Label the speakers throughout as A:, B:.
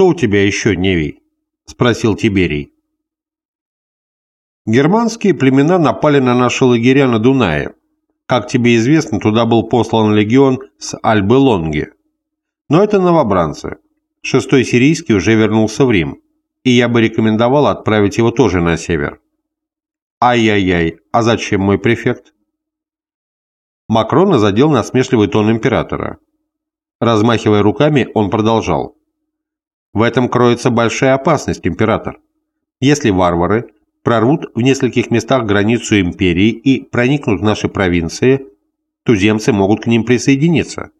A: «Что у тебя еще, Невий?» – спросил Тиберий. Германские племена напали на наши лагеря на Дунае. Как тебе известно, туда был послан легион с Альбы-Лонги. Но это новобранцы. Шестой сирийский уже вернулся в Рим, и я бы рекомендовал отправить его тоже на север. Ай-яй-яй, а зачем мой префект? Макрона задел насмешливый тон императора. Размахивая руками, он продолжал. В этом кроется большая опасность, император. Если варвары прорвут в нескольких местах границу империи и проникнут в наши провинции, туземцы могут к ним присоединиться.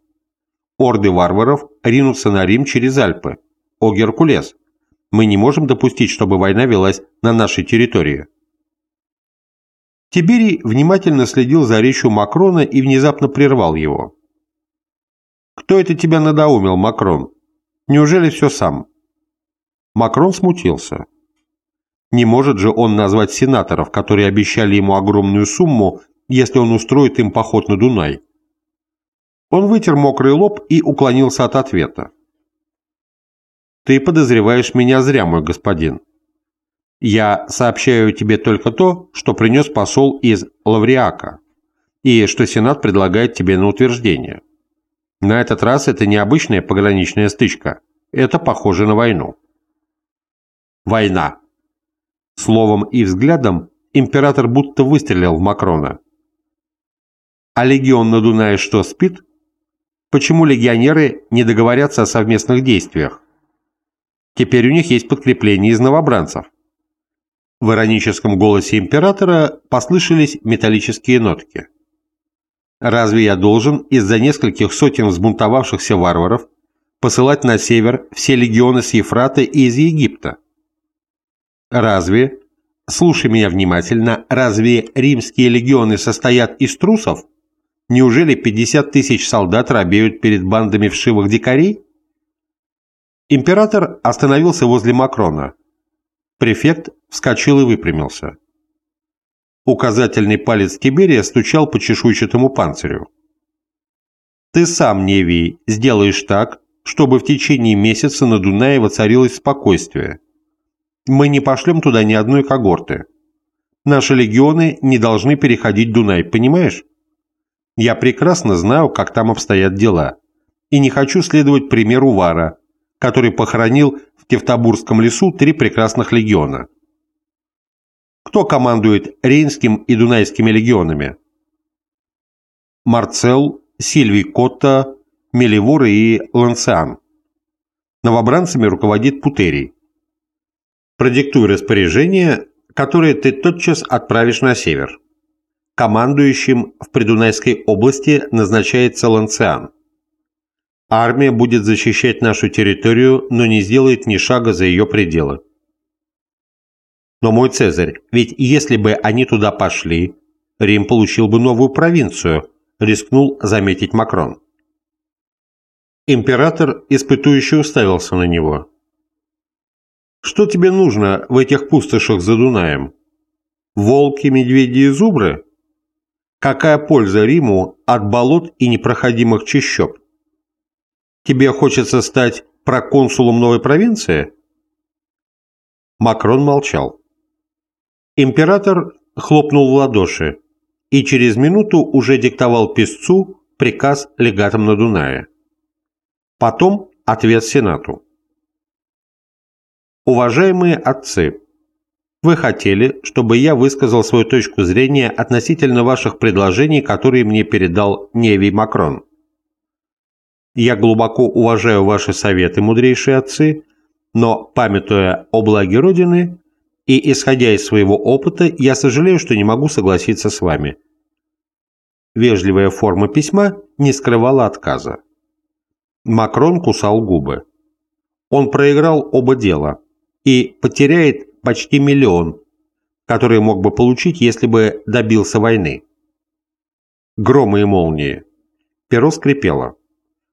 A: Орды варваров ринутся на Рим через Альпы. О Геркулес! Мы не можем допустить, чтобы война велась на нашей территории. Тиберий внимательно следил за речью Макрона и внезапно прервал его. «Кто это тебя надоумил, Макрон? Неужели все сам?» Макрон смутился. Не может же он назвать сенаторов, которые обещали ему огромную сумму, если он устроит им поход на Дунай. Он вытер мокрый лоб и уклонился от ответа. «Ты подозреваешь меня зря, мой господин. Я сообщаю тебе только то, что принес посол из Лавриака, и что Сенат предлагает тебе на утверждение. На этот раз это не обычная пограничная стычка, это похоже на войну». «Война», Словом и взглядом император будто выстрелил в Макрона. А легион на Дунае что, спит? Почему легионеры не договорятся о совместных действиях? Теперь у них есть подкрепление из новобранцев. В ироническом голосе императора послышались металлические нотки. Разве я должен из-за нескольких сотен взбунтовавшихся варваров посылать на север все легионы с Ефрата и из Египта? Разве, слушай меня внимательно, разве римские легионы состоят из трусов? Неужели 50 тысяч солдат робеют перед бандами вшивых дикарей? Император остановился возле Макрона. Префект вскочил и выпрямился. Указательный палец Тиберия стучал по чешуйчатому панцирю. «Ты сам, Невий, сделаешь так, чтобы в течение месяца на Дунае воцарилось спокойствие мы не пошлем туда ни одной когорты. Наши легионы не должны переходить Дунай, понимаешь? Я прекрасно знаю, как там обстоят дела. И не хочу следовать примеру Вара, который похоронил в Тевтобурском лесу три прекрасных легиона. Кто командует Рейнским и Дунайскими легионами? Марцел, Сильвий Котта, Мелевор и Ланциан. Новобранцами руководит Путерий. Продиктуй распоряжение, которое ты тотчас отправишь на север. Командующим в Придунайской области назначается Ланциан. Армия будет защищать нашу территорию, но не сделает ни шага за ее пределы. Но мой Цезарь, ведь если бы они туда пошли, Рим получил бы новую провинцию, рискнул заметить Макрон. Император испытующе уставился на него. Что тебе нужно в этих пустошах за Дунаем? Волки, медведи и зубры? Какая польза Риму от болот и непроходимых чащоб? Тебе хочется стать проконсулом новой провинции? Макрон молчал. Император хлопнул в ладоши и через минуту уже диктовал писцу приказ легатам на Дунае. Потом ответ Сенату. Уважаемые отцы, вы хотели, чтобы я высказал свою точку зрения относительно ваших предложений, которые мне передал Невий Макрон. Я глубоко уважаю ваши советы, мудрейшие отцы, но, памятуя о благе Родины и исходя из своего опыта, я сожалею, что не могу согласиться с вами. Вежливая форма письма не скрывала отказа. Макрон кусал губы. Он проиграл оба дела – и потеряет почти миллион, который мог бы получить, если бы добился войны. Громы и молнии. Перо скрипело.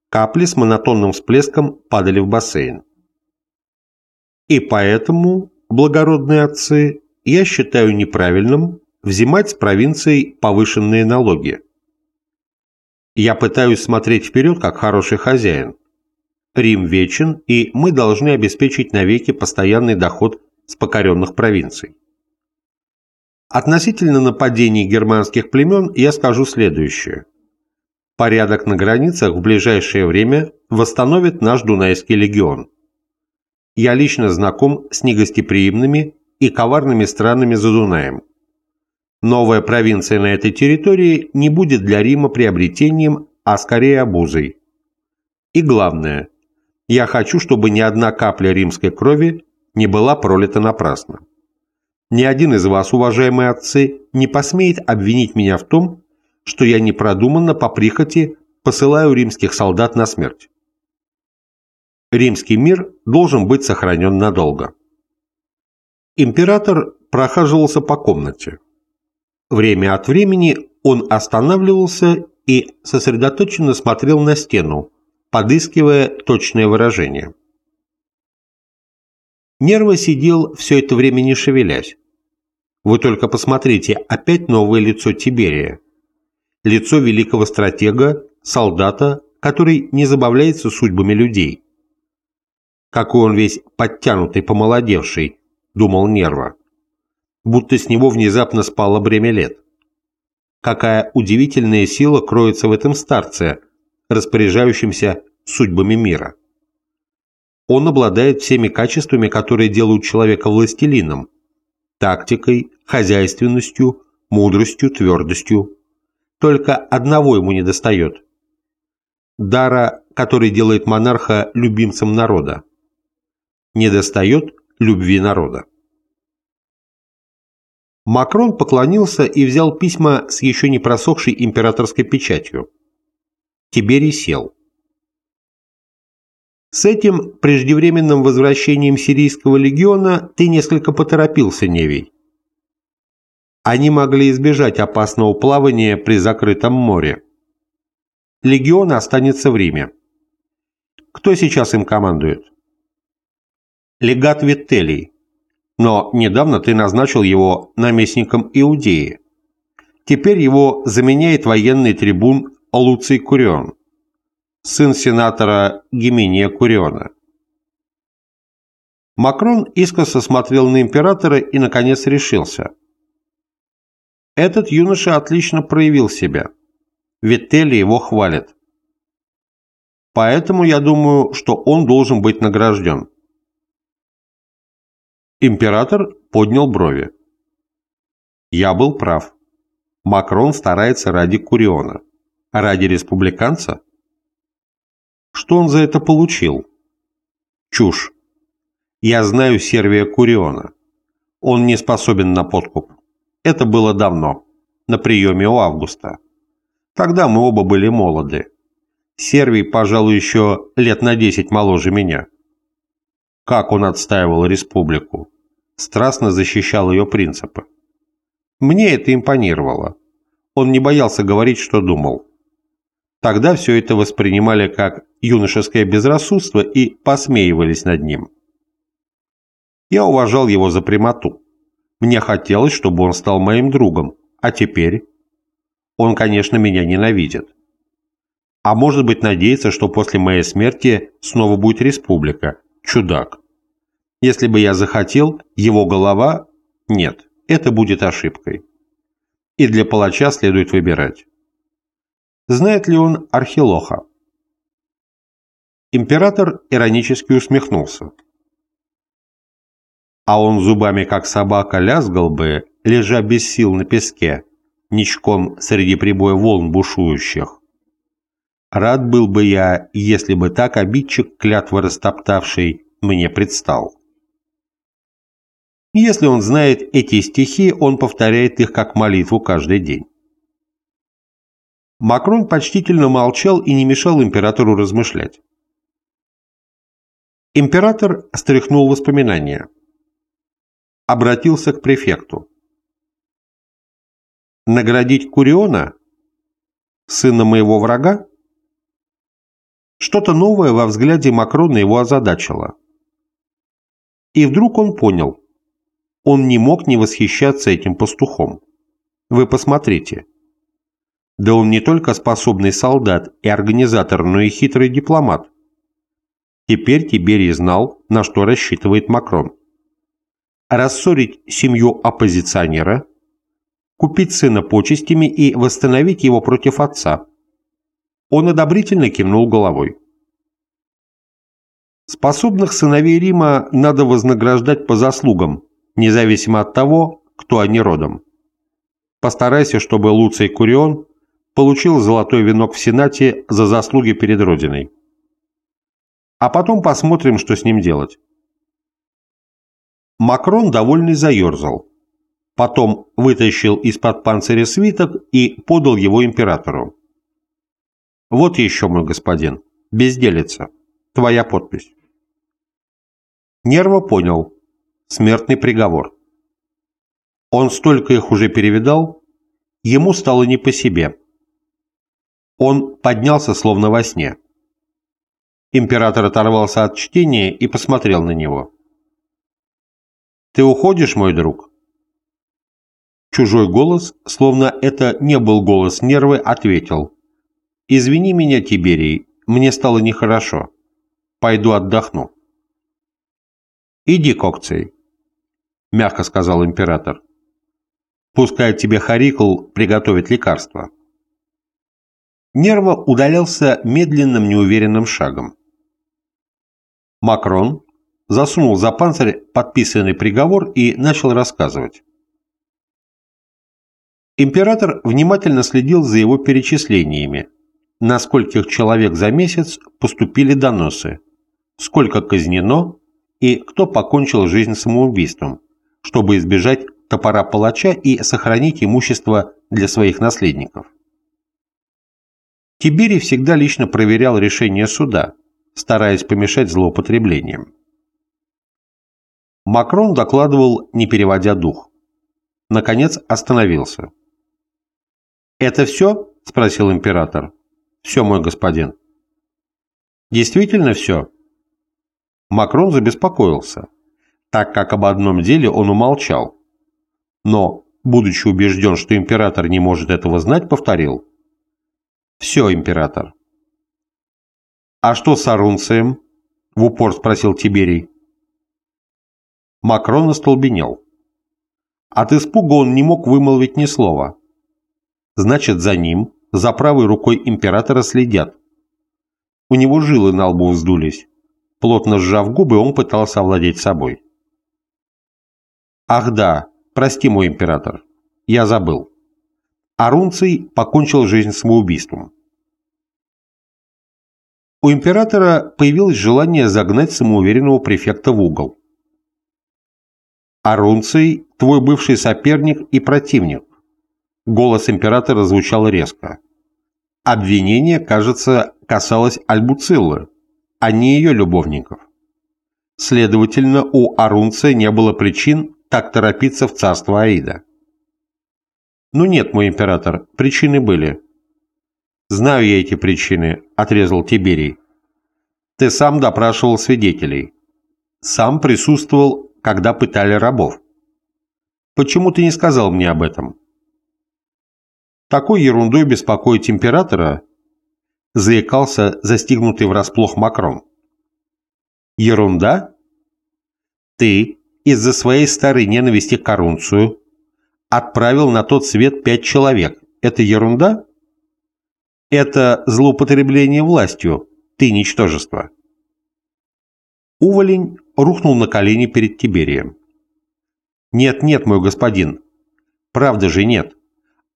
A: Капли с монотонным всплеском падали в бассейн. И поэтому, благородные отцы, я считаю неправильным взимать с провинцией повышенные налоги. Я пытаюсь смотреть вперед, как хороший хозяин. Рим вечен, и мы должны обеспечить навеки постоянный доход с покоренных провинций. Относительно нападений германских племен я скажу следующее. Порядок на границах в ближайшее время восстановит наш Дунайский легион. Я лично знаком с негостеприимными и коварными странами за Дунаем. Новая провинция на этой территории не будет для Рима приобретением, а скорее обузой. И главное, я хочу, чтобы ни одна капля римской крови не была пролита напрасно. Ни один из вас, уважаемые отцы, не посмеет обвинить меня в том, что я непродуманно по прихоти посылаю римских солдат на смерть. Римский мир должен быть сохранен надолго. Император прохаживался по комнате. Время от времени он останавливался и сосредоточенно смотрел на стену, подыскивая точное выражение. Нерва сидел все это время не шевелясь. Вы только посмотрите, опять новое лицо Тиберия. Лицо великого стратега, солдата, который не забавляется судьбами людей. Какой он весь подтянутый, помолодевший, думал Нерва. Будто с него внезапно спало бремя лет. Какая удивительная сила кроется в этом старце, распоряжающемся судьбами мира. Он обладает всеми качествами, которые делают человека властелином. Тактикой, хозяйственностью, мудростью, твердостью. Только одного ему не достает. Дара, который делает монарха любимцем народа. Не достает любви народа. Макрон поклонился и взял письма с еще не просохшей императорской печатью. Тиберий сел. С этим преждевременным возвращением сирийского легиона ты несколько поторопился, Невий. Они могли избежать опасного плавания при закрытом море. Легион останется в Риме. Кто сейчас им командует? Легат Виттелий. Но недавно ты назначил его наместником Иудеи. Теперь его заменяет военный трибун Луций Курион сын сенатора Гимения Куриона. Макрон искоса смотрел на императора и, наконец, решился. Этот юноша отлично проявил себя. Вителли его хвалит. Поэтому я думаю, что он должен быть награжден. Император поднял брови. Я был прав. Макрон старается ради Куриона. Ради республиканца? Что он за это получил? Чушь. Я знаю Сервия Куриона. Он не способен на подкуп. Это было давно, на приеме у Августа. Тогда мы оба были молоды. Сервий, пожалуй, еще лет на десять моложе меня. Как он отстаивал республику. Страстно защищал ее принципы. Мне это импонировало. Он не боялся говорить, что думал. Тогда все это воспринимали как юношеское безрассудство и посмеивались над ним. Я уважал его за прямоту. Мне хотелось, чтобы он стал моим другом. А теперь? Он, конечно, меня ненавидит. А может быть, надеется, что после моей смерти снова будет республика. Чудак. Если бы я захотел, его голова... Нет, это будет ошибкой. И для палача следует выбирать. Знает ли он Архилоха? Император иронически усмехнулся. А он зубами, как собака, лязгал бы, лежа без сил на песке, ничком среди прибоя волн бушующих. Рад был бы я, если бы так обидчик, клятва растоптавший, мне предстал. Если он знает эти стихи, он повторяет их как молитву каждый день. Макрон почтительно молчал и не мешал императору размышлять. Император стряхнул воспоминания. Обратился к префекту. Наградить Куриона? Сына моего врага? Что-то новое во взгляде Макрона его озадачило. И вдруг он понял. Он не мог не восхищаться этим пастухом. Вы посмотрите. Да он не только способный солдат и организатор, но и хитрый дипломат. Теперь Тиберий знал, на что рассчитывает Макрон. Рассорить семью оппозиционера, купить сына почестями и восстановить его против отца. Он одобрительно кивнул головой. Способных сыновей Рима надо вознаграждать по заслугам, независимо от того, кто они родом. Постарайся, чтобы Луций Курион получил золотой венок в Сенате за заслуги перед Родиной. А потом посмотрим, что с ним делать. Макрон довольный заерзал. Потом вытащил из-под панциря свиток и подал его императору. «Вот еще, мой господин, безделица, твоя подпись». Нерва понял. Смертный приговор. Он столько их уже перевидал, ему стало не по себе. Он поднялся словно во сне. Император оторвался от чтения и посмотрел на него. «Ты уходишь, мой друг?» Чужой голос, словно это не был голос нервы, ответил. «Извини меня, Тиберий, мне стало нехорошо. Пойду отдохну». «Иди, Кокций», — мягко сказал император. «Пускай тебе Харикл приготовит лекарство». Нерва удалялся медленным неуверенным шагом. Макрон засунул за панцирь подписанный приговор и начал рассказывать. Император внимательно следил за его перечислениями, на скольких человек за месяц поступили доносы, сколько казнено и кто покончил жизнь самоубийством, чтобы избежать топора палача и сохранить имущество для своих наследников. Тиберий всегда лично проверял решение суда, стараясь помешать злоупотреблениям. Макрон докладывал, не переводя дух. Наконец остановился. «Это все?» – спросил император. «Все, мой господин». «Действительно все?» Макрон забеспокоился, так как об одном деле он умолчал. Но, будучи убежден, что император не может этого знать, повторил. «Все, император». «А что с Арунцием?» – в упор спросил Тиберий. Макрон остолбенел. От испуга он не мог вымолвить ни слова. Значит, за ним, за правой рукой императора следят. У него жилы на лбу вздулись. Плотно сжав губы, он пытался овладеть собой. «Ах да, прости, мой император, я забыл. Арунций покончил жизнь самоубийством. У императора появилось желание загнать самоуверенного префекта в угол. «Арунций – твой бывший соперник и противник». Голос императора звучал резко. Обвинение, кажется, касалось Альбуциллы, а не ее любовников. Следовательно, у Арунция не было причин так торопиться в царство Аида. «Ну нет, мой император, причины были. «Знаю я эти причины», — отрезал Тиберий. «Ты сам допрашивал свидетелей. Сам присутствовал, когда пытали рабов. Почему ты не сказал мне об этом?» Такой ерундой беспокоить императора заикался застигнутый врасплох Макрон. «Ерунда? Ты из-за своей старой ненависти к Корунцию отправил на тот свет пять человек. Это ерунда?» Это злоупотребление властью, ты ничтожество. Уволень рухнул на колени перед Тиберием. «Нет, нет, мой господин. Правда же нет.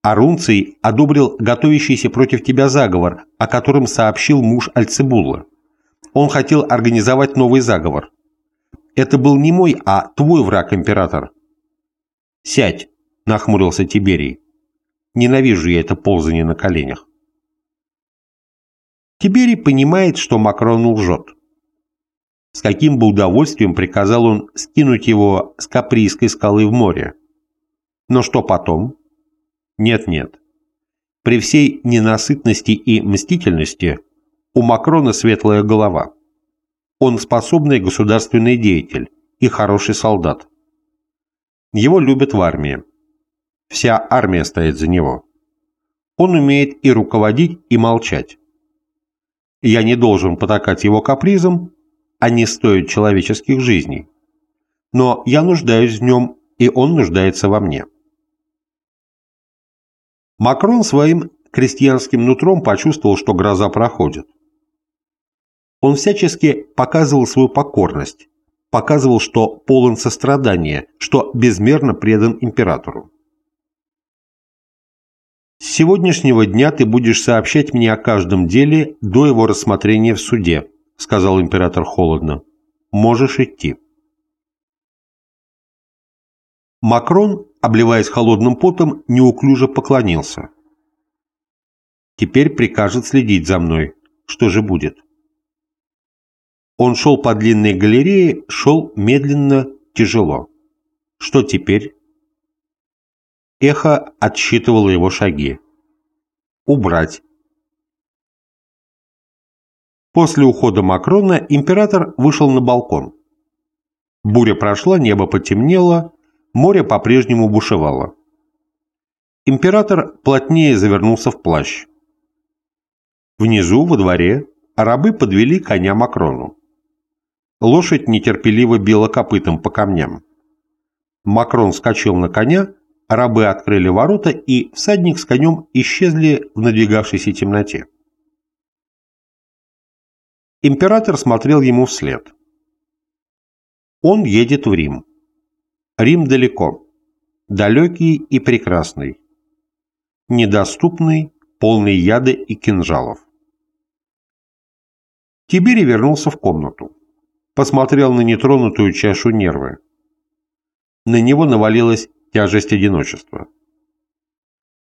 A: Арунций одобрил готовящийся против тебя заговор, о котором сообщил муж Альцебулла. Он хотел организовать новый заговор. Это был не мой, а твой враг, император». «Сядь», — нахмурился Тиберий. «Ненавижу я это ползание на коленях». Тиберий понимает, что Макрон лжет. С каким бы удовольствием приказал он скинуть его с Каприйской скалы в море. Но что потом? Нет-нет. При всей ненасытности и мстительности у Макрона светлая голова. Он способный государственный деятель и хороший солдат. Его любят в армии. Вся армия стоит за него. Он умеет и руководить, и молчать. Я не должен потакать его капризам, они стоят человеческих жизней. Но я нуждаюсь в нем, и он нуждается во мне. Макрон своим крестьянским нутром почувствовал, что гроза проходит. Он всячески показывал свою покорность, показывал, что полон сострадания, что безмерно предан императору. С сегодняшнего дня ты будешь сообщать мне о каждом деле до его рассмотрения в суде, сказал император холодно. Можешь идти. Макрон, обливаясь холодным потом, неуклюже поклонился. Теперь прикажет следить за мной. Что же будет? Он шел по длинной галерее, шел медленно, тяжело. Что теперь? Эхо отсчитывало его шаги. Убрать. После ухода Макрона император вышел на балкон. Буря прошла, небо потемнело, море по-прежнему бушевало. Император плотнее завернулся в плащ. Внизу, во дворе, рабы подвели коня Макрону. Лошадь нетерпеливо била копытом по камням. Макрон скачал на коня, рабы открыли ворота, и всадник с конем исчезли в надвигавшейся темноте. Император смотрел ему вслед. Он едет в Рим. Рим далеко. Далекий и прекрасный. Недоступный, полный яда и кинжалов. Тибери вернулся в комнату. Посмотрел на нетронутую чашу нервы. На него навалилась тяжесть одиночества.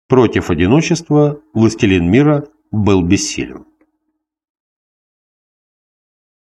A: Против одиночества властелин мира был бессилен.